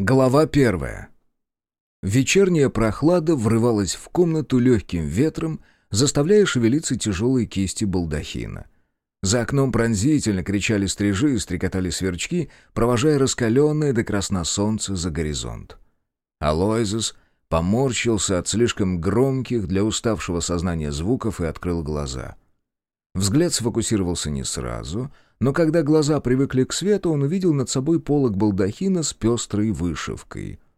Глава первая. Вечерняя прохлада врывалась в комнату легким ветром, заставляя шевелиться тяжелые кисти балдахина. За окном пронзительно кричали стрижи и стрекотали сверчки, провожая раскаленное до красна солнце за горизонт. Алоизус поморщился от слишком громких для уставшего сознания звуков и открыл глаза. Взгляд сфокусировался не сразу, но когда глаза привыкли к свету, он увидел над собой полог балдахина с пестрой вышивкой —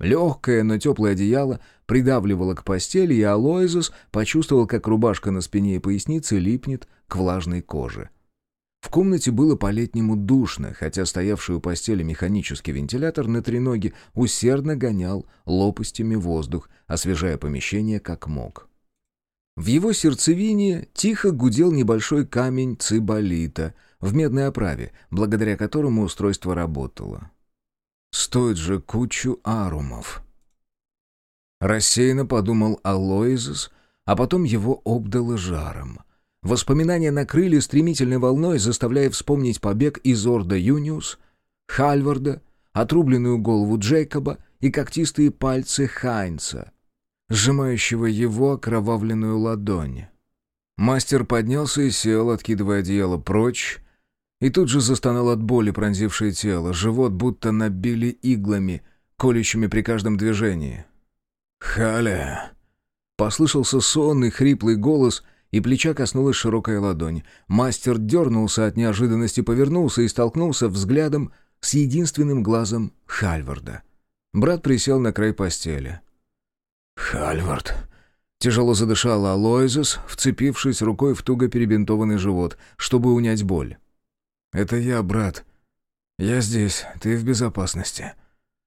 Легкое, но теплое одеяло придавливало к постели, и Алоизус почувствовал, как рубашка на спине и пояснице липнет к влажной коже. В комнате было по-летнему душно, хотя стоявший у постели механический вентилятор на треноге усердно гонял лопастями воздух, освежая помещение как мог. В его сердцевине тихо гудел небольшой камень циболита в медной оправе, благодаря которому устройство работало. Стоит же кучу арумов. Рассеянно подумал Алоизус, а потом его обдало жаром. Воспоминания накрыли стремительной волной, заставляя вспомнить побег из Орда Юниус, Хальварда, отрубленную голову Джейкоба и когтистые пальцы Хайнца, сжимающего его окровавленную ладонь. Мастер поднялся и сел, откидывая одеяло прочь, и тут же застонал от боли, пронзившее тело. Живот будто набили иглами, колющими при каждом движении. «Халя!» Послышался сонный, хриплый голос, и плеча коснулась широкая ладонь. Мастер дернулся от неожиданности, повернулся и столкнулся взглядом с единственным глазом Хальварда. Брат присел на край постели. «Хальвард!» Тяжело задышал Алоизус, вцепившись рукой в туго перебинтованный живот, чтобы унять боль. «Это я, брат. Я здесь, ты в безопасности».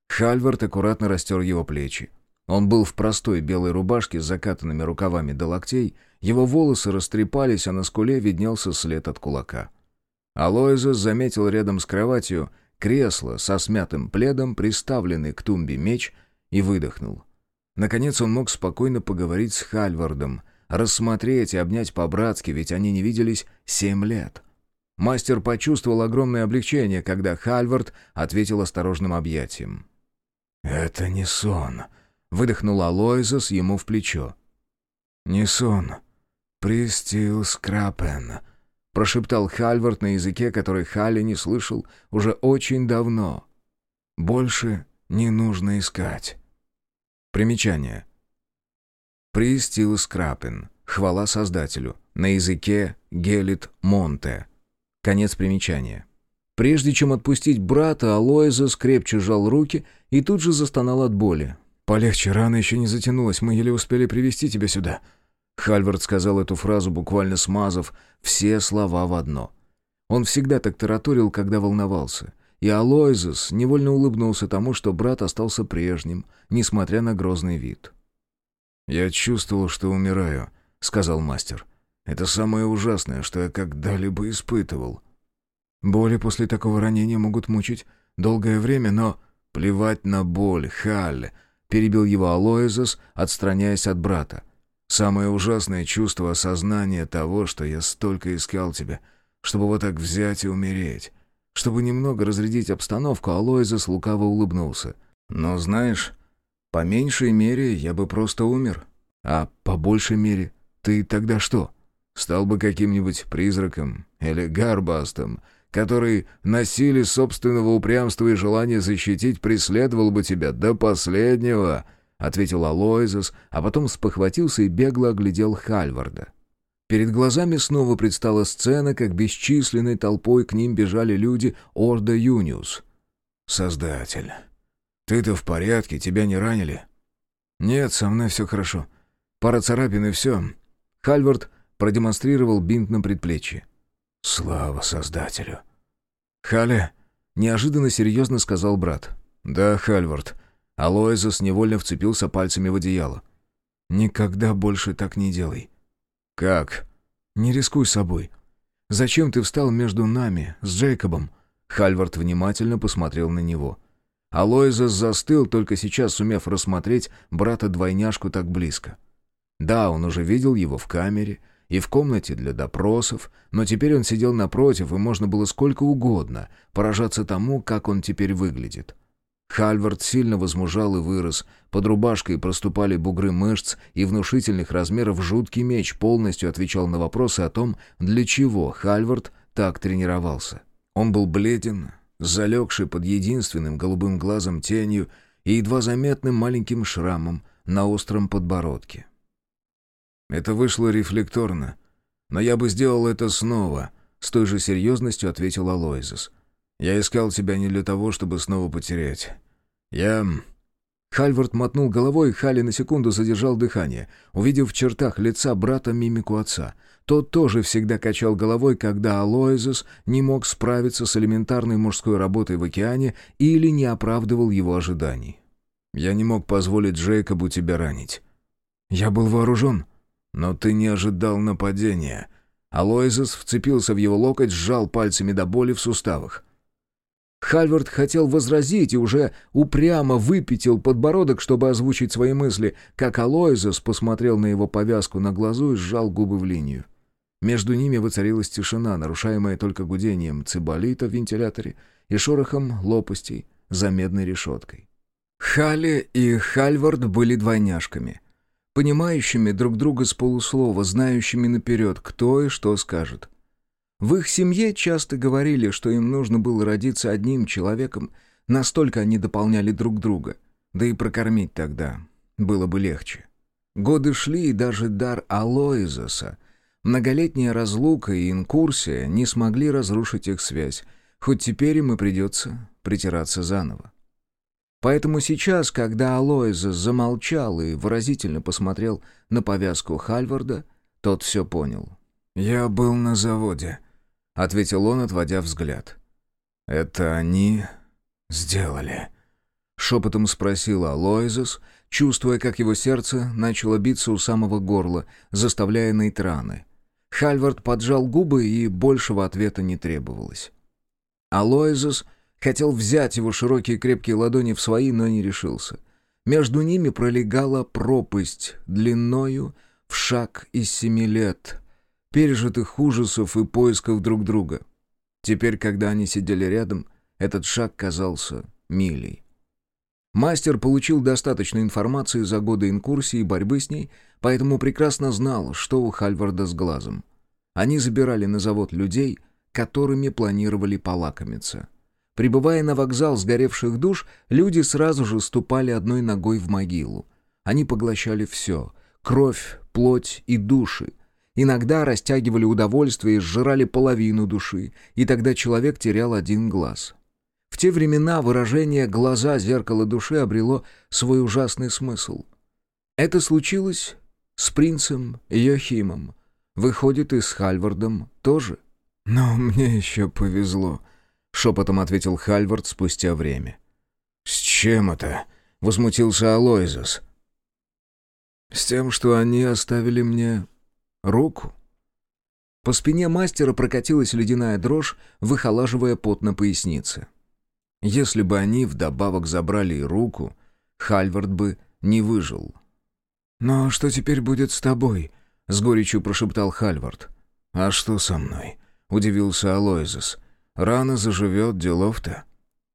Хальвард аккуратно растер его плечи. Он был в простой белой рубашке с закатанными рукавами до локтей, его волосы растрепались, а на скуле виднелся след от кулака. Алоиза заметил рядом с кроватью кресло со смятым пледом, приставленный к тумбе меч, и выдохнул. Наконец он мог спокойно поговорить с Хальвардом, рассмотреть и обнять по-братски, ведь они не виделись семь лет. Мастер почувствовал огромное облегчение, когда Хальвард ответил осторожным объятием. «Это не сон», — выдохнул Алоизас ему в плечо. «Не сон. Пристил скрапен», — прошептал Хальвард на языке, который Халли не слышал уже очень давно. «Больше не нужно искать». Примечание. Пристил скрапен. Хвала Создателю. На языке Гелит Монте. Конец примечания. Прежде чем отпустить брата, Алоиза скрепче сжал руки и тут же застонал от боли. «Полегче, рана еще не затянулась, мы еле успели привести тебя сюда». Хальвард сказал эту фразу, буквально смазав все слова в одно. Он всегда так тараторил, когда волновался. И Алоизес невольно улыбнулся тому, что брат остался прежним, несмотря на грозный вид. «Я чувствовал, что умираю», — сказал мастер. Это самое ужасное, что я когда-либо испытывал. Боли после такого ранения могут мучить долгое время, но... Плевать на боль, Халь, перебил его Алоизос, отстраняясь от брата. Самое ужасное чувство осознания того, что я столько искал тебя, чтобы вот так взять и умереть. Чтобы немного разрядить обстановку, Алоизос лукаво улыбнулся. Но знаешь, по меньшей мере я бы просто умер. А по большей мере ты тогда что?» Стал бы каким-нибудь призраком или гарбастом, который насилие собственного упрямства и желания защитить преследовал бы тебя до последнего», — ответил Алоизос, а потом спохватился и бегло оглядел Хальварда. Перед глазами снова предстала сцена, как бесчисленной толпой к ним бежали люди Орда Юниус. «Создатель, ты-то в порядке, тебя не ранили?» «Нет, со мной все хорошо. Пара царапин и все». Хальвард продемонстрировал бинт на предплечье. «Слава Создателю!» «Халя!» — неожиданно серьезно сказал брат. «Да, Хальвард». Алоизос невольно вцепился пальцами в одеяло. «Никогда больше так не делай». «Как?» «Не рискуй собой. Зачем ты встал между нами, с Джейкобом?» Хальвард внимательно посмотрел на него. Алоизос застыл, только сейчас сумев рассмотреть брата-двойняшку так близко. Да, он уже видел его в камере — и в комнате для допросов, но теперь он сидел напротив, и можно было сколько угодно поражаться тому, как он теперь выглядит. Хальвард сильно возмужал и вырос. Под рубашкой проступали бугры мышц, и внушительных размеров жуткий меч полностью отвечал на вопросы о том, для чего Хальвард так тренировался. Он был бледен, залегший под единственным голубым глазом тенью и едва заметным маленьким шрамом на остром подбородке. «Это вышло рефлекторно, но я бы сделал это снова», — с той же серьезностью ответил Алоизес. «Я искал тебя не для того, чтобы снова потерять. Я...» Хальвард мотнул головой, и Хали на секунду задержал дыхание, увидев в чертах лица брата мимику отца. Тот тоже всегда качал головой, когда Алоизес не мог справиться с элементарной мужской работой в океане или не оправдывал его ожиданий. «Я не мог позволить Джейкобу тебя ранить». «Я был вооружен». «Но ты не ожидал нападения». Алоизес вцепился в его локоть, сжал пальцами до боли в суставах. Хальвард хотел возразить и уже упрямо выпятил подбородок, чтобы озвучить свои мысли, как Алоизос посмотрел на его повязку на глазу и сжал губы в линию. Между ними воцарилась тишина, нарушаемая только гудением циболита в вентиляторе и шорохом лопастей за медной решеткой. Халли и Хальвард были двойняшками, понимающими друг друга с полуслова, знающими наперед, кто и что скажет. В их семье часто говорили, что им нужно было родиться одним человеком, настолько они дополняли друг друга. Да и прокормить тогда было бы легче. Годы шли, и даже дар Алоизоса, многолетняя разлука и инкурсия не смогли разрушить их связь, хоть теперь им и придется притираться заново. Поэтому сейчас, когда Алоизос замолчал и выразительно посмотрел на повязку Хальварда, тот все понял. «Я был на заводе», — ответил он, отводя взгляд. «Это они сделали?» Шепотом спросил Алоизос, чувствуя, как его сердце начало биться у самого горла, заставляя ныть раны. Хальвард поджал губы, и большего ответа не требовалось. Алоизос хотел взять его широкие крепкие ладони в свои, но не решился. Между ними пролегала пропасть длиною в шаг из семи лет, пережитых ужасов и поисков друг друга. Теперь, когда они сидели рядом, этот шаг казался милей. Мастер получил достаточно информации за годы инкурсии и борьбы с ней, поэтому прекрасно знал, что у Хальварда с глазом. Они забирали на завод людей, которыми планировали полакомиться. Прибывая на вокзал сгоревших душ, люди сразу же ступали одной ногой в могилу. Они поглощали все — кровь, плоть и души, Иногда растягивали удовольствие и сжирали половину души, и тогда человек терял один глаз. В те времена выражение «глаза зеркало души» обрело свой ужасный смысл. Это случилось с принцем Йохимом. Выходит, и с Хальвардом тоже. «Но мне еще повезло», — шепотом ответил Хальвард спустя время. «С чем это?» — возмутился Алоизос. «С тем, что они оставили мне Руку. По спине мастера прокатилась ледяная дрожь, выхолаживая пот на пояснице. Если бы они вдобавок забрали и руку, Хальвард бы не выжил. «Но что теперь будет с тобой?» — с горечью прошептал Хальвард. «А что со мной?» — удивился Алоизес. «Рано заживет, делов-то».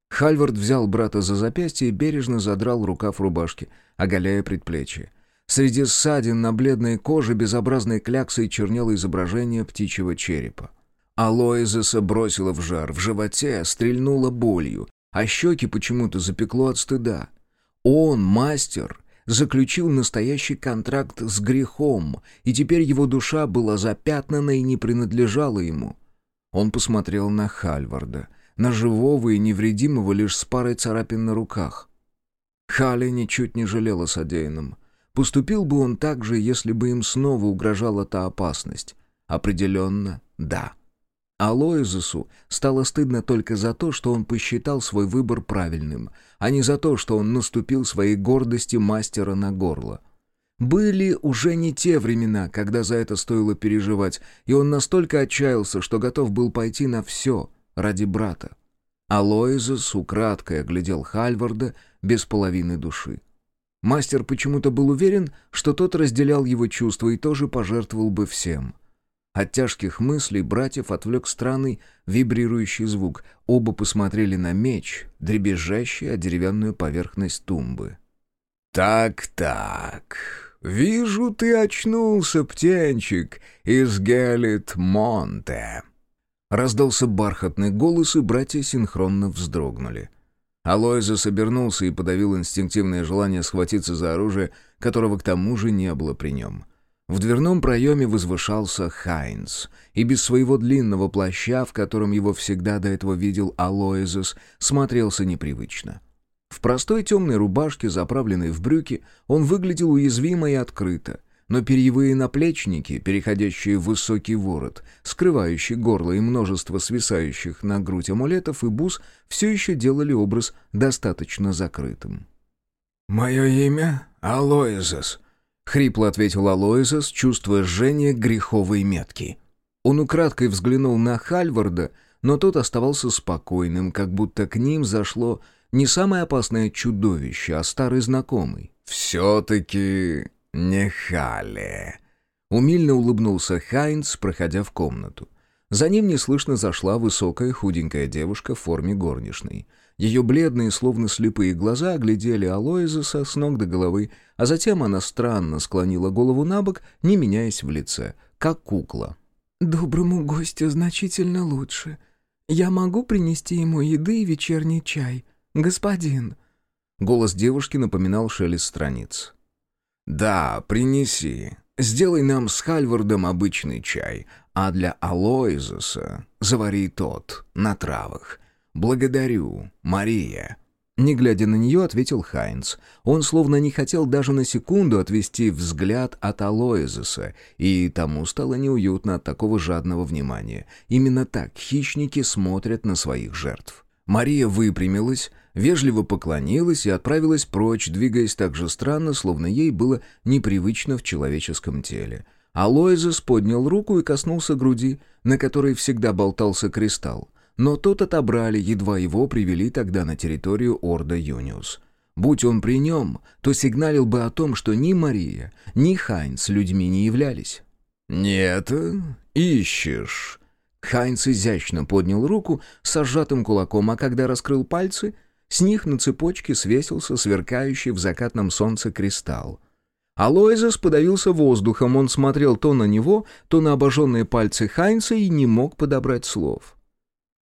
Хальвард взял брата за запястье и бережно задрал рукав рубашки, оголяя предплечье. Среди ссадин на бледной коже безобразной кляксой чернело изображение птичьего черепа. Алоизеса бросила в жар, в животе стрельнула болью, а щеки почему-то запекло от стыда. Он, мастер, заключил настоящий контракт с грехом, и теперь его душа была запятнана и не принадлежала ему. Он посмотрел на Хальварда, на живого и невредимого лишь с парой царапин на руках. Халли ничуть не жалела содеянным. Поступил бы он так же, если бы им снова угрожала та опасность? Определенно, да. Алоизусу стало стыдно только за то, что он посчитал свой выбор правильным, а не за то, что он наступил своей гордости мастера на горло. Были уже не те времена, когда за это стоило переживать, и он настолько отчаялся, что готов был пойти на все ради брата. Алоизус украдкой оглядел Хальварда без половины души. Мастер почему-то был уверен, что тот разделял его чувства и тоже пожертвовал бы всем. От тяжких мыслей братьев отвлек странный вибрирующий звук. Оба посмотрели на меч, дребезжащий о деревянную поверхность тумбы. «Так-так, вижу, ты очнулся, птенчик, из Гелит-Монте!» Раздался бархатный голос, и братья синхронно вздрогнули. Алоиза собернулся и подавил инстинктивное желание схватиться за оружие, которого к тому же не было при нем. В дверном проеме возвышался Хайнс, и без своего длинного плаща, в котором его всегда до этого видел Алоизес, смотрелся непривычно. В простой темной рубашке, заправленной в брюки, он выглядел уязвимо и открыто, но перьевые наплечники, переходящие в высокий ворот, скрывающий горло и множество свисающих на грудь амулетов и бус, все еще делали образ достаточно закрытым. «Мое имя — Алоизес», — хрипло ответил Алоизес, чувствуя жжение греховой метки. Он украдкой взглянул на Хальварда, но тот оставался спокойным, как будто к ним зашло не самое опасное чудовище, а старый знакомый. «Все-таки не Халли», — умильно улыбнулся Хайнц, проходя в комнату. За ним неслышно зашла высокая худенькая девушка в форме горничной. Ее бледные, словно слепые глаза оглядели Алоизеса с ног до головы, а затем она странно склонила голову на бок, не меняясь в лице, как кукла. «Доброму гостю значительно лучше. Я могу принести ему еды и вечерний чай, господин?» Голос девушки напоминал шелест страниц. «Да, принеси. Сделай нам с Хальвардом обычный чай, а для Алоизеса завари тот, на травах. «Благодарю, Мария». Не глядя на нее, ответил Хайнц. Он словно не хотел даже на секунду отвести взгляд от Алоизеса, и тому стало неуютно от такого жадного внимания. Именно так хищники смотрят на своих жертв. Мария выпрямилась, вежливо поклонилась и отправилась прочь, двигаясь так же странно, словно ей было непривычно в человеческом теле. Алоизес поднял руку и коснулся груди, на которой всегда болтался кристалл но тот отобрали, едва его привели тогда на территорию Орда Юниус. Будь он при нем, то сигналил бы о том, что ни Мария, ни Хайнц людьми не являлись. «Нет, ищешь». Хайнц изящно поднял руку с сжатым кулаком, а когда раскрыл пальцы, с них на цепочке свесился сверкающий в закатном солнце кристалл. Алоизес подавился воздухом, он смотрел то на него, то на обожженные пальцы Хайнца и не мог подобрать слов.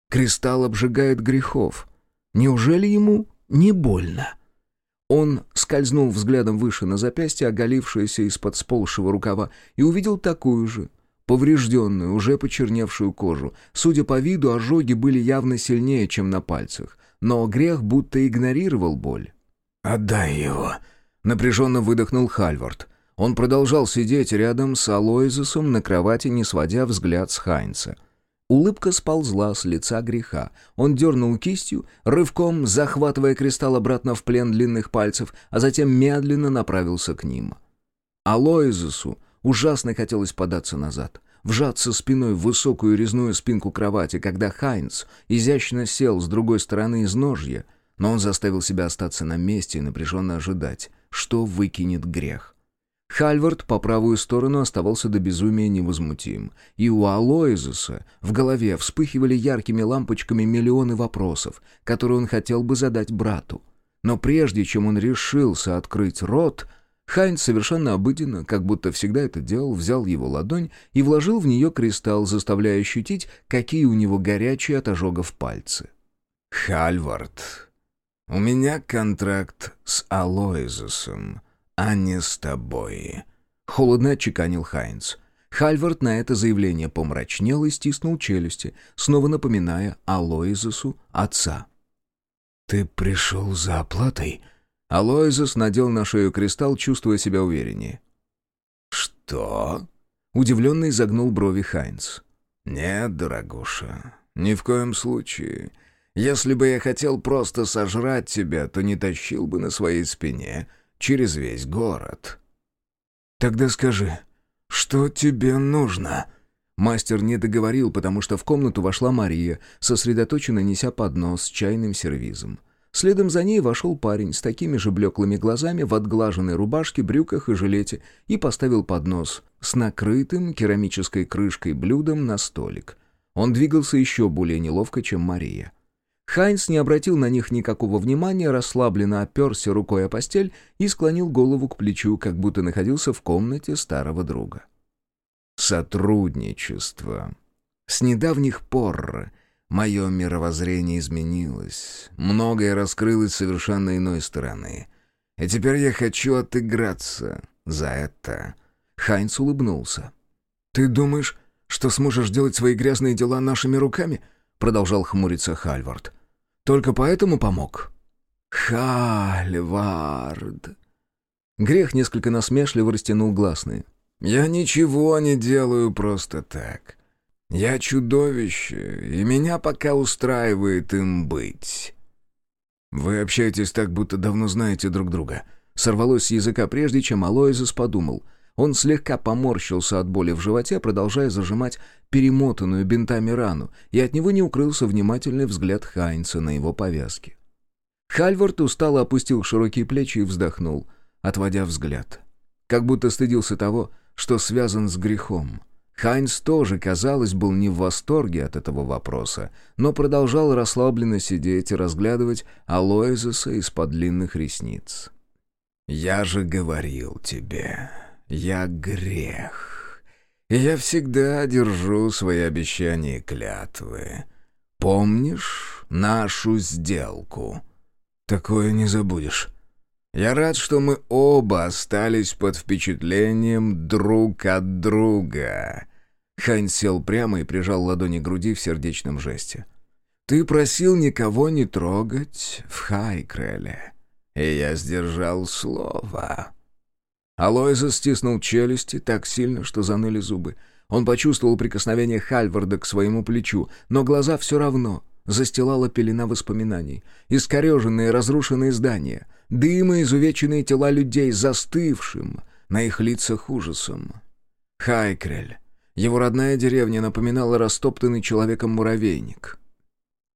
Кристалл обжигает грехов. Неужели ему не больно? Он скользнул взглядом выше на запястье, оголившееся из-под сползшего рукава, и увидел такую же, поврежденную, уже почерневшую кожу. Судя по виду, ожоги были явно сильнее, чем на пальцах, но грех будто игнорировал боль. «Отдай его», — напряженно выдохнул Хальвард. Он продолжал сидеть рядом с Алоизусом на кровати, не сводя взгляд с Хайнца. Улыбка сползла с лица греха. Он дернул кистью, рывком захватывая кристалл обратно в плен длинных пальцев, а затем медленно направился к ним. Алоизусу ужасно хотелось податься назад, вжаться спиной в высокую резную спинку кровати, когда Хайнц изящно сел с другой стороны из ножья, но он заставил себя остаться на месте и напряженно ожидать, что выкинет грех. Хальвард по правую сторону оставался до безумия невозмутим. И у Алоизуса в голове вспыхивали яркими лампочками миллионы вопросов, которые он хотел бы задать брату. Но прежде чем он решился открыть рот, Хайнц совершенно обыденно, как будто всегда это делал, взял его ладонь и вложил в нее кристалл, заставляя ощутить, какие у него горячие от ожогов пальцы. «Хальвард, у меня контракт с Алоизусом», а не с тобой», — холодно отчеканил Хайнц. Хальвард на это заявление помрачнел и стиснул челюсти, снова напоминая Алоизусу отца. «Ты пришел за оплатой?» Алоизус надел на шею кристалл, чувствуя себя увереннее. «Что?» — удивленно изогнул брови Хайнц. «Нет, дорогуша, ни в коем случае. Если бы я хотел просто сожрать тебя, то не тащил бы на своей спине через весь город. «Тогда скажи, что тебе нужно?» Мастер не договорил, потому что в комнату вошла Мария, сосредоточенно неся поднос с чайным сервизом. Следом за ней вошел парень с такими же блеклыми глазами в отглаженной рубашке, брюках и жилете и поставил поднос с накрытым керамической крышкой блюдом на столик. Он двигался еще более неловко, чем Мария. Хайнс не обратил на них никакого внимания, расслабленно оперся рукой о постель и склонил голову к плечу, как будто находился в комнате старого друга. Сотрудничество. С недавних пор Мое мировоззрение изменилось. Многое раскрылось совершенно иной стороны. И теперь я хочу отыграться за это. Хайнц улыбнулся. «Ты думаешь, что сможешь делать свои грязные дела нашими руками?» Продолжал хмуриться Хальвард. «Только поэтому помог?» «Хальвард...» Грех несколько насмешливо растянул гласные. «Я ничего не делаю просто так. Я чудовище, и меня пока устраивает им быть». «Вы общаетесь так, будто давно знаете друг друга». Сорвалось с языка прежде, чем Алоизес подумал. Он слегка поморщился от боли в животе, продолжая зажимать перемотанную бинтами рану, и от него не укрылся внимательный взгляд Хайнца на его повязке. Хальвард устало опустил широкие плечи и вздохнул, отводя взгляд. Как будто стыдился того, что связан с грехом — Хайнс тоже, казалось, был не в восторге от этого вопроса, но продолжал расслабленно сидеть и разглядывать Алоизеса из-под длинных ресниц. «Я же говорил тебе, я грех, я всегда держу свои обещания и клятвы. Помнишь нашу сделку?» «Такое не забудешь». Я рад, что мы оба остались под впечатлением друг от друга». Хайн сел прямо и прижал ладони к груди в сердечном жесте. «Ты просил никого не трогать в Хайкреле, и я сдержал слово». Алоиза стиснул челюсти так сильно, что заныли зубы. Он почувствовал прикосновение Хальварда к своему плечу, но глаза все равно застилала пелена воспоминаний. Искореженные разрушенные здания, дым и изувеченные тела людей, застывшим на их лицах ужасом. Хайкрель. Его родная деревня напоминала растоптанный человеком муравейник.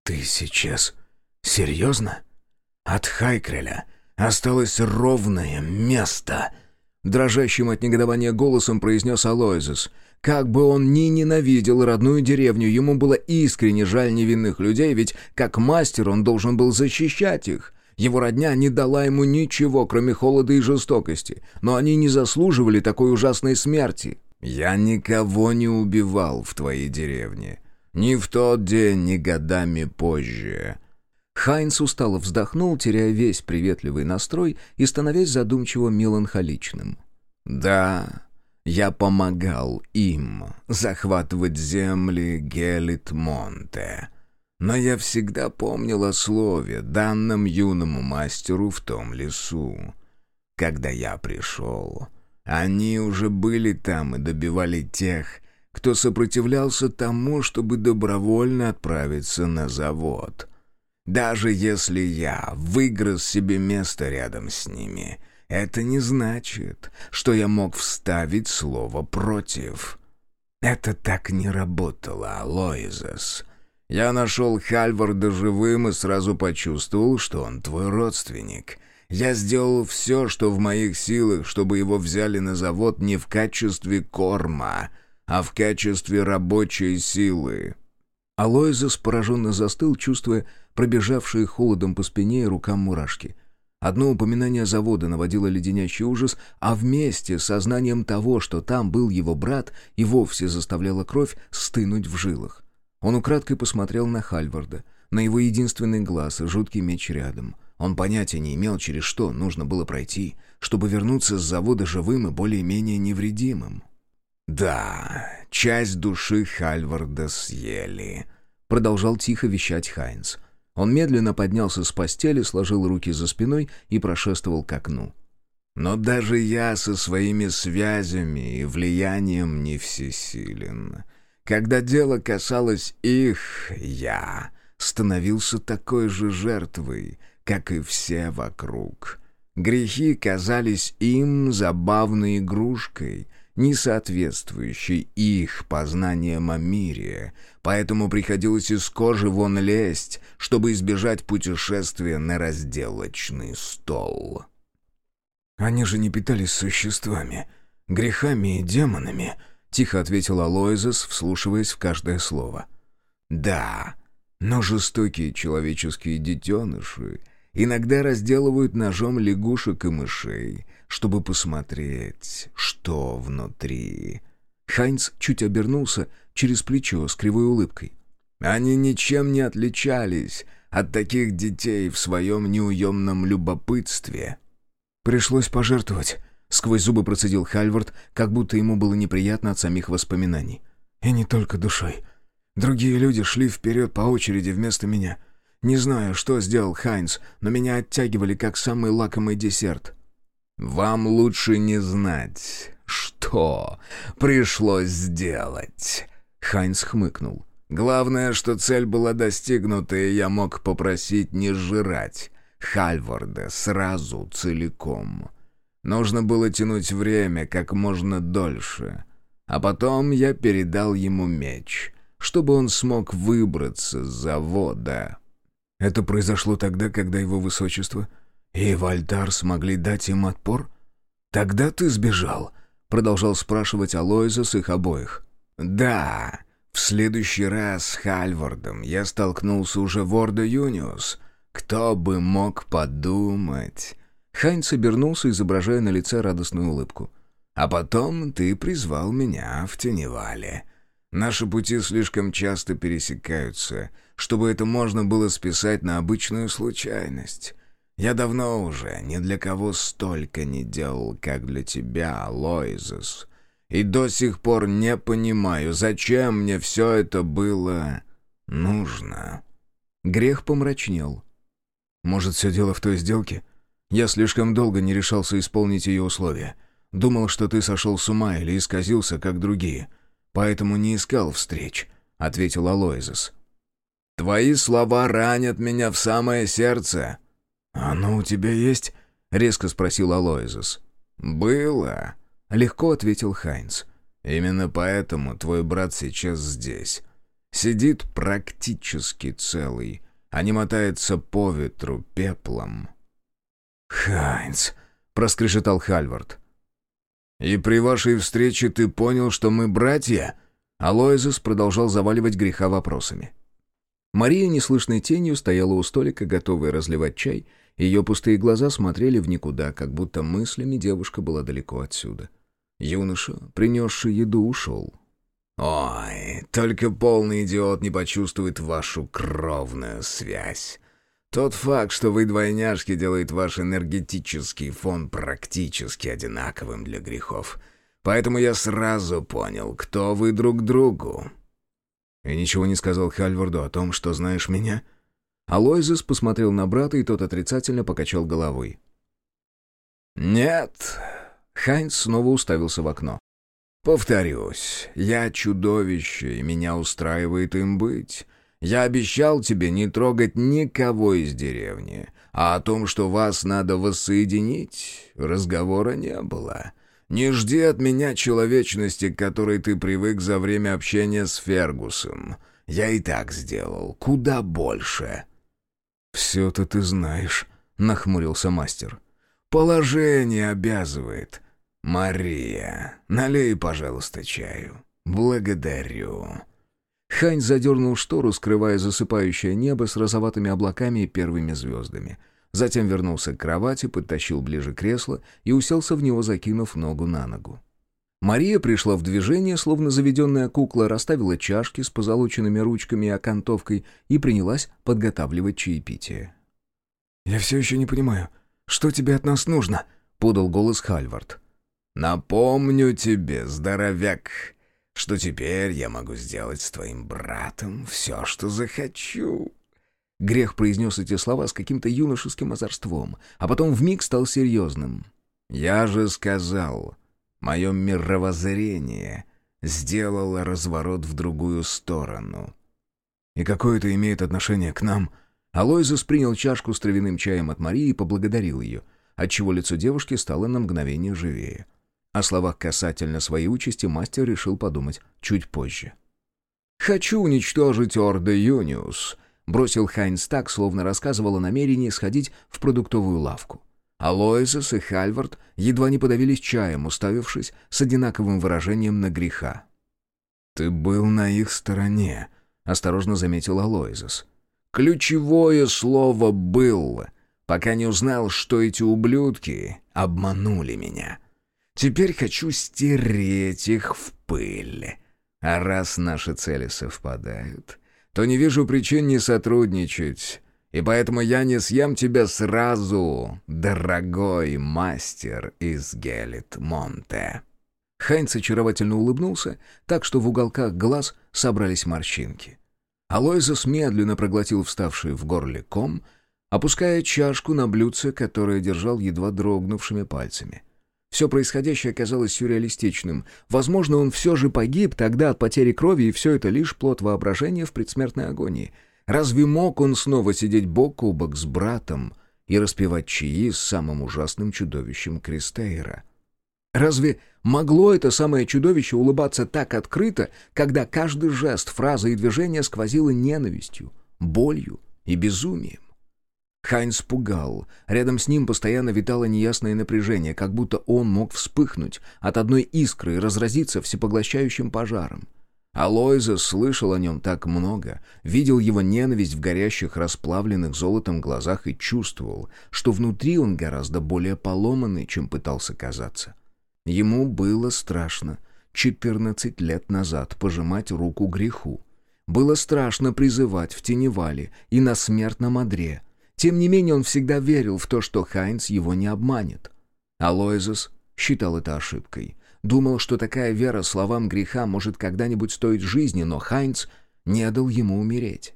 «Ты сейчас серьезно? От Хайкреля осталось ровное место!» Дрожащим от негодования голосом произнес Алоизес — как бы он ни ненавидел родную деревню, ему было искренне жаль невинных людей, ведь как мастер он должен был защищать их. Его родня не дала ему ничего, кроме холода и жестокости, но они не заслуживали такой ужасной смерти. «Я никого не убивал в твоей деревне. Ни в тот день, ни годами позже». Хайнс устало вздохнул, теряя весь приветливый настрой и становясь задумчиво меланхоличным. «Да, я помогал им захватывать земли Гелит-Монте. Но я всегда помнил о слове, данном юному мастеру в том лесу. Когда я пришел, они уже были там и добивали тех, кто сопротивлялся тому, чтобы добровольно отправиться на завод. Даже если я выгрыз себе место рядом с ними — это не значит, что я мог вставить слово «против». Это так не работало, Алоизес. Я нашел Хальварда живым и сразу почувствовал, что он твой родственник. Я сделал все, что в моих силах, чтобы его взяли на завод не в качестве корма, а в качестве рабочей силы». Алоизес пораженно застыл, чувствуя пробежавшие холодом по спине и рукам мурашки — Одно упоминание завода наводило леденящий ужас, а вместе с сознанием того, что там был его брат, и вовсе заставляло кровь стынуть в жилах. Он украдкой посмотрел на Хальварда, на его единственный глаз и жуткий меч рядом. Он понятия не имел, через что нужно было пройти, чтобы вернуться с завода живым и более-менее невредимым. «Да, часть души Хальварда съели», — продолжал тихо вещать Хайнс. Он медленно поднялся с постели, сложил руки за спиной и прошествовал к окну. «Но даже я со своими связями и влиянием не всесилен. Когда дело касалось их, я становился такой же жертвой, как и все вокруг. Грехи казались им забавной игрушкой, не соответствующий их познаниям о мире, поэтому приходилось из кожи вон лезть, чтобы избежать путешествия на разделочный стол. «Они же не питались существами, грехами и демонами», — тихо ответил Алоизес, вслушиваясь в каждое слово. «Да, но жестокие человеческие детеныши иногда разделывают ножом лягушек и мышей, чтобы посмотреть, что внутри». Хайнц чуть обернулся через плечо с кривой улыбкой. «Они ничем не отличались от таких детей в своем неуемном любопытстве». «Пришлось пожертвовать», — сквозь зубы процедил Хальвард, как будто ему было неприятно от самих воспоминаний. «И не только душой. Другие люди шли вперед по очереди вместо меня. Не знаю, что сделал Хайнц, но меня оттягивали как самый лакомый десерт». «Вам лучше не знать, что пришлось сделать», — Хайнц хмыкнул. «Главное, что цель была достигнута, и я мог попросить не жрать Хальварда сразу целиком. Нужно было тянуть время как можно дольше. А потом я передал ему меч, чтобы он смог выбраться с завода. Это произошло тогда, когда его высочество и Вальтар смогли дать им отпор? Тогда ты сбежал? Продолжал спрашивать Алоиза с их обоих. Да, в следующий раз с Хальвардом я столкнулся уже в Ордо Юниус — кто бы мог подумать...» Хайнц обернулся, изображая на лице радостную улыбку. «А потом ты призвал меня в Теневале. Наши пути слишком часто пересекаются, чтобы это можно было списать на обычную случайность. Я давно уже ни для кого столько не делал, как для тебя, Лойзес, и до сих пор не понимаю, зачем мне все это было нужно». Грех помрачнел. Может, все дело в той сделке? Я слишком долго не решался исполнить ее условия. Думал, что ты сошел с ума или исказился, как другие. Поэтому не искал встреч», — ответил Алоизес. «Твои слова ранят меня в самое сердце». «Оно у тебя есть?» — резко спросил Алоизес. «Было», — легко ответил Хайнц. «Именно поэтому твой брат сейчас здесь. Сидит практически целый, а не мотается по ветру пеплом. «Хайнц», — проскрежетал Хальвард. «И при вашей встрече ты понял, что мы братья?» Алоизес продолжал заваливать греха вопросами. Мария неслышной тенью стояла у столика, готовая разливать чай, ее пустые глаза смотрели в никуда, как будто мыслями девушка была далеко отсюда. Юноша, принесший еду, ушел. «Ой, только полный идиот не почувствует вашу кровную связь. Тот факт, что вы двойняшки, делает ваш энергетический фон практически одинаковым для грехов. Поэтому я сразу понял, кто вы друг другу». «И ничего не сказал Хальварду о том, что знаешь меня?» Алойзес посмотрел на брата, и тот отрицательно покачал головой. «Нет». Хайнц снова уставился в окно. Повторюсь, я чудовище, и меня устраивает им быть. Я обещал тебе не трогать никого из деревни, а о том, что вас надо воссоединить, разговора не было. Не жди от меня человечности, к которой ты привык за время общения с Фергусом. Я и так сделал, куда больше». «Все-то ты знаешь», — нахмурился мастер. «Положение обязывает». «Мария, налей, пожалуйста, чаю. Благодарю». Хань задернул штору, скрывая засыпающее небо с розоватыми облаками и первыми звездами. Затем вернулся к кровати, подтащил ближе кресло и уселся в него, закинув ногу на ногу. Мария пришла в движение, словно заведенная кукла, расставила чашки с позолоченными ручками и окантовкой и принялась подготавливать чаепитие. «Я все еще не понимаю, что тебе от нас нужно?» — подал голос Хальвард. «Напомню тебе, здоровяк, что теперь я могу сделать с твоим братом все, что захочу». Грех произнес эти слова с каким-то юношеским озорством, а потом вмиг стал серьезным. «Я же сказал, мое мировоззрение сделало разворот в другую сторону». «И какое это имеет отношение к нам?» Алойзус принял чашку с травяным чаем от Марии и поблагодарил ее, отчего лицо девушки стало на мгновение живее. О словах касательно своей участи мастер решил подумать чуть позже. «Хочу уничтожить Орда Юниус», — бросил Хайнс так, словно рассказывал о намерении сходить в продуктовую лавку. Алоизес и Хальвард едва не подавились чаем, уставившись с одинаковым выражением на греха. «Ты был на их стороне», — осторожно заметил Алоизес. «Ключевое слово «был», пока не узнал, что эти ублюдки обманули меня. Теперь хочу стереть их в пыль. А раз наши цели совпадают, то не вижу причин не сотрудничать». И поэтому я не съем тебя сразу, дорогой мастер из Гелит-Монте». Хайнц очаровательно улыбнулся, так что в уголках глаз собрались морщинки. Алойзес медленно проглотил вставший в горле ком, опуская чашку на блюдце, которое держал едва дрогнувшими пальцами. Все происходящее оказалось сюрреалистичным. Возможно, он все же погиб тогда от потери крови, и все это лишь плод воображения в предсмертной агонии — Разве мог он снова сидеть бок о бок с братом и распевать чаи с самым ужасным чудовищем Кристейра? Разве могло это самое чудовище улыбаться так открыто, когда каждый жест, фраза и движение сквозило ненавистью, болью и безумием? Хайнс пугал. Рядом с ним постоянно витало неясное напряжение, как будто он мог вспыхнуть от одной искры и разразиться всепоглощающим пожаром. Алоиза слышал о нем так много, видел его ненависть в горящих расплавленных золотом глазах и чувствовал, что внутри он гораздо более поломанный, чем пытался казаться. Ему было страшно 14 лет назад пожимать руку греху. Было страшно призывать в Теневале и на смертном одре. Тем не менее он всегда верил в то, что Хайнц его не обманет. Алоизес считал это ошибкой. Думал, что такая вера словам греха может когда-нибудь стоить жизни, но Хайнц не дал ему умереть.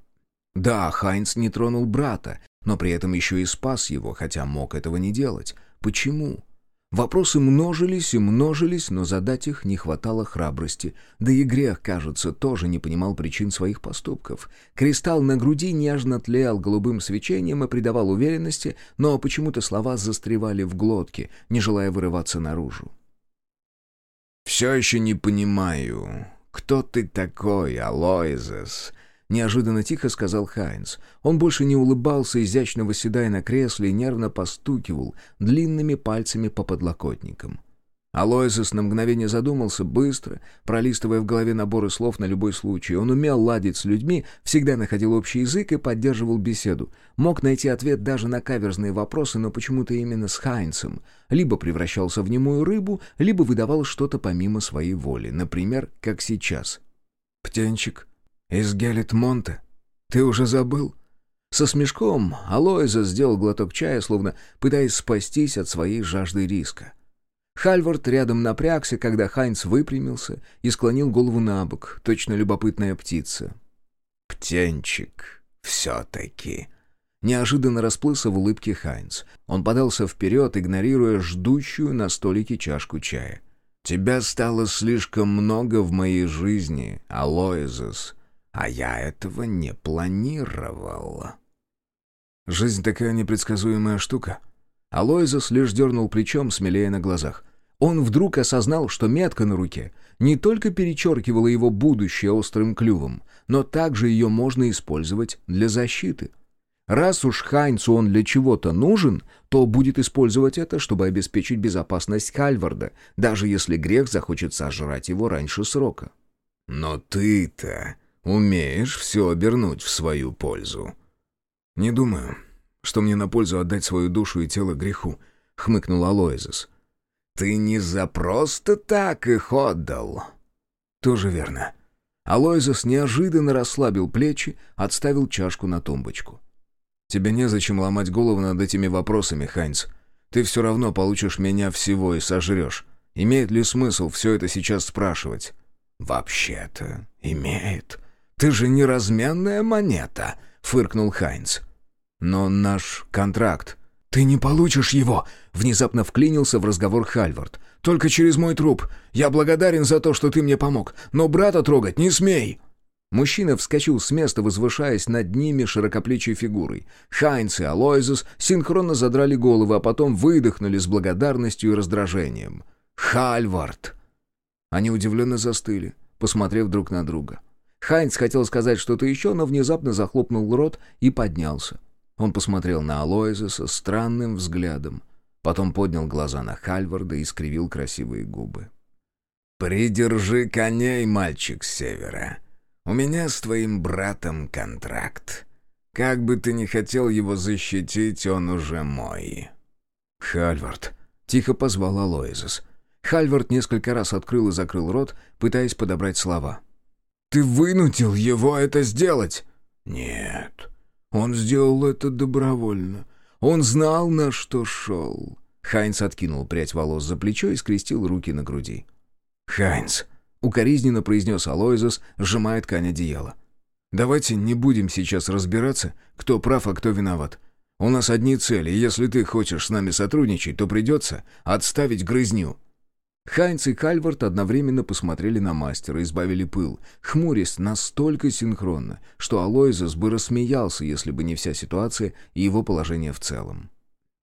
Да, Хайнц не тронул брата, но при этом еще и спас его, хотя мог этого не делать. Почему? Вопросы множились и множились, но задать их не хватало храбрости. Да и грех, кажется, тоже не понимал причин своих поступков. Кристалл на груди нежно тлеял голубым свечением и придавал уверенности, но почему-то слова застревали в глотке, не желая вырываться наружу. «Все еще не понимаю, кто ты такой, Алоизес?» Неожиданно тихо сказал Хайнс. Он больше не улыбался, изящно восседая на кресле и нервно постукивал длинными пальцами по подлокотникам. Алоизес на мгновение задумался, быстро, пролистывая в голове наборы слов на любой случай. Он умел ладить с людьми, всегда находил общий язык и поддерживал беседу. Мог найти ответ даже на каверзные вопросы, но почему-то именно с Хайнцем. Либо превращался в немую рыбу, либо выдавал что-то помимо своей воли. Например, как сейчас. «Птенчик, из Гелет-Монте, ты уже забыл?» Со смешком Алоиза сделал глоток чая, словно пытаясь спастись от своей жажды риска. Хальвард рядом напрягся, когда Хайнц выпрямился и склонил голову на бок, точно любопытная птица. «Птенчик, все-таки!» Неожиданно расплылся в улыбке Хайнц. Он подался вперед, игнорируя ждущую на столике чашку чая. «Тебя стало слишком много в моей жизни, Алоизес, а я этого не планировал». «Жизнь такая непредсказуемая штука», Алоизос лишь дернул плечом, смелее на глазах. Он вдруг осознал, что метка на руке не только перечеркивала его будущее острым клювом, но также ее можно использовать для защиты. Раз уж Хайнцу он для чего-то нужен, то будет использовать это, чтобы обеспечить безопасность Хальварда, даже если грех захочет сожрать его раньше срока. «Но ты-то умеешь все обернуть в свою пользу». «Не думаю», что мне на пользу отдать свою душу и тело греху», — хмыкнул Алоизес. «Ты не за просто так их отдал». «Тоже верно». Алоизес неожиданно расслабил плечи, отставил чашку на тумбочку. «Тебе незачем ломать голову над этими вопросами, Хайнц. Ты все равно получишь меня всего и сожрешь. Имеет ли смысл все это сейчас спрашивать?» «Вообще-то имеет. Ты же не разменная монета», — фыркнул Хайнц. «Но наш контракт...» «Ты не получишь его!» — внезапно вклинился в разговор Хальвард. «Только через мой труп. Я благодарен за то, что ты мне помог, но брата трогать не смей!» Мужчина вскочил с места, возвышаясь над ними широкоплечей фигурой. Хайнц и Алоизус синхронно задрали головы, а потом выдохнули с благодарностью и раздражением. Хальвард!» Они удивленно застыли, посмотрев друг на друга. Хайнц хотел сказать что-то еще, но внезапно захлопнул рот и поднялся. Он посмотрел на Алоизеса странным взглядом, потом поднял глаза на Хальварда и скривил красивые губы. «Придержи коней, мальчик с севера. У меня с твоим братом контракт. Как бы ты ни хотел его защитить, он уже мой». «Хальвард», — тихо позвал Алоизес. Хальвард несколько раз открыл и закрыл рот, пытаясь подобрать слова. «Ты вынудил его это сделать?» «Нет, он сделал это добровольно. Он знал, на что шел». Хайнц откинул прядь волос за плечо и скрестил руки на груди. «Хайнц», — укоризненно произнес Алоизос, сжимая ткань одеяла. «Давайте не будем сейчас разбираться, кто прав, а кто виноват. У нас одни цели, и если ты хочешь с нами сотрудничать, то придется отставить грызню». Хайнц и Кальвард одновременно посмотрели на мастера и избавили пыл, хмурясь настолько синхронно, что Алоизос бы рассмеялся, если бы не вся ситуация и его положение в целом.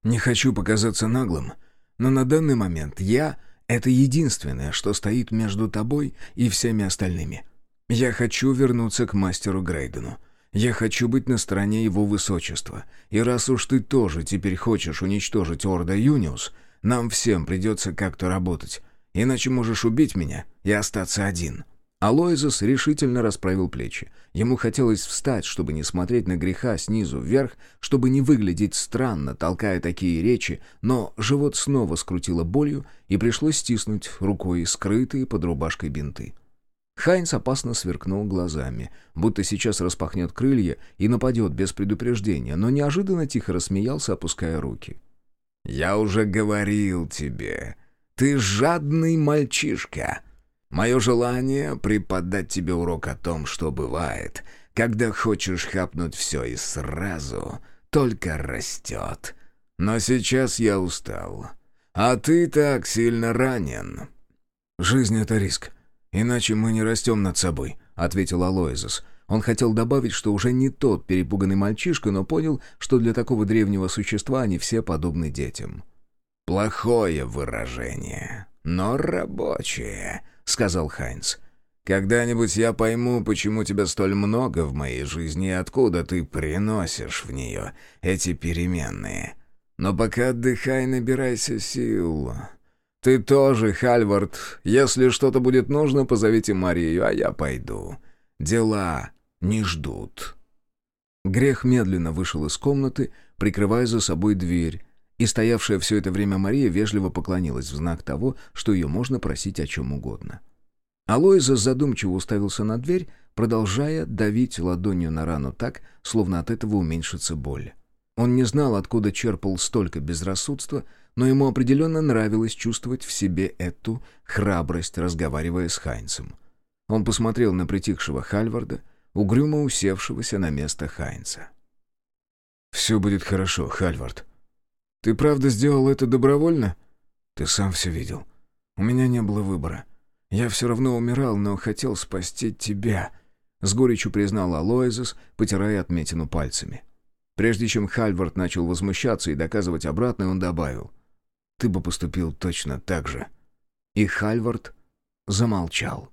«Не хочу показаться наглым, но на данный момент я — это единственное, что стоит между тобой и всеми остальными. Я хочу вернуться к мастеру Грейдену. Я хочу быть на стороне его высочества. И раз уж ты тоже теперь хочешь уничтожить Орда Юниус, нам всем придется как-то работать, Иначе можешь убить меня и остаться один». Алоизос решительно расправил плечи. Ему хотелось встать, чтобы не смотреть на греха снизу вверх, чтобы не выглядеть странно, толкая такие речи, но живот снова скрутило болью, и пришлось стиснуть рукой скрытые под рубашкой бинты. Хайнс опасно сверкнул глазами, будто сейчас распахнет крылья и нападет без предупреждения, но неожиданно тихо рассмеялся, опуская руки. «Я уже говорил тебе, ты жадный мальчишка. Мое желание — преподать тебе урок о том, что бывает, когда хочешь хапнуть все и сразу, только растет. Но сейчас я устал. А ты так сильно ранен». «Жизнь — это риск. Иначе мы не растем над собой», — ответил Алоизос. Он хотел добавить, что уже не тот перепуганный мальчишка, но понял, что для такого древнего существа они все подобны детям. «Плохое выражение, но рабочее», — сказал Хайнц. «Когда-нибудь я пойму, почему тебя столь много в моей жизни и откуда ты приносишь в нее эти переменные. Но пока отдыхай, набирайся сил. Ты тоже, Хальвард. Если что-то будет нужно, позовите Марию, а я пойду. Дела не ждут». Грех медленно вышел из комнаты, прикрывая за собой дверь, и стоявшая все это время Мария вежливо поклонилась в знак того, что ее можно просить о чем угодно. Алоиза задумчиво уставился на дверь, продолжая давить ладонью на рану так, словно от этого уменьшится боль. Он не знал, откуда черпал столько безрассудства, но ему определенно нравилось чувствовать в себе эту храбрость, разговаривая с Хайнцем. Он посмотрел на притихшего Хальварда, угрюмо усевшегося на место Хайнца. «Все будет хорошо, Хальвард», ты правда сделал это добровольно? Ты сам все видел. У меня не было выбора. Я все равно умирал, но хотел спасти тебя. С горечью признал Алоизес, потирая отметину пальцами. Прежде чем Хальвард начал возмущаться и доказывать обратное, он добавил. «Ты бы поступил точно так же». И Хальвард замолчал.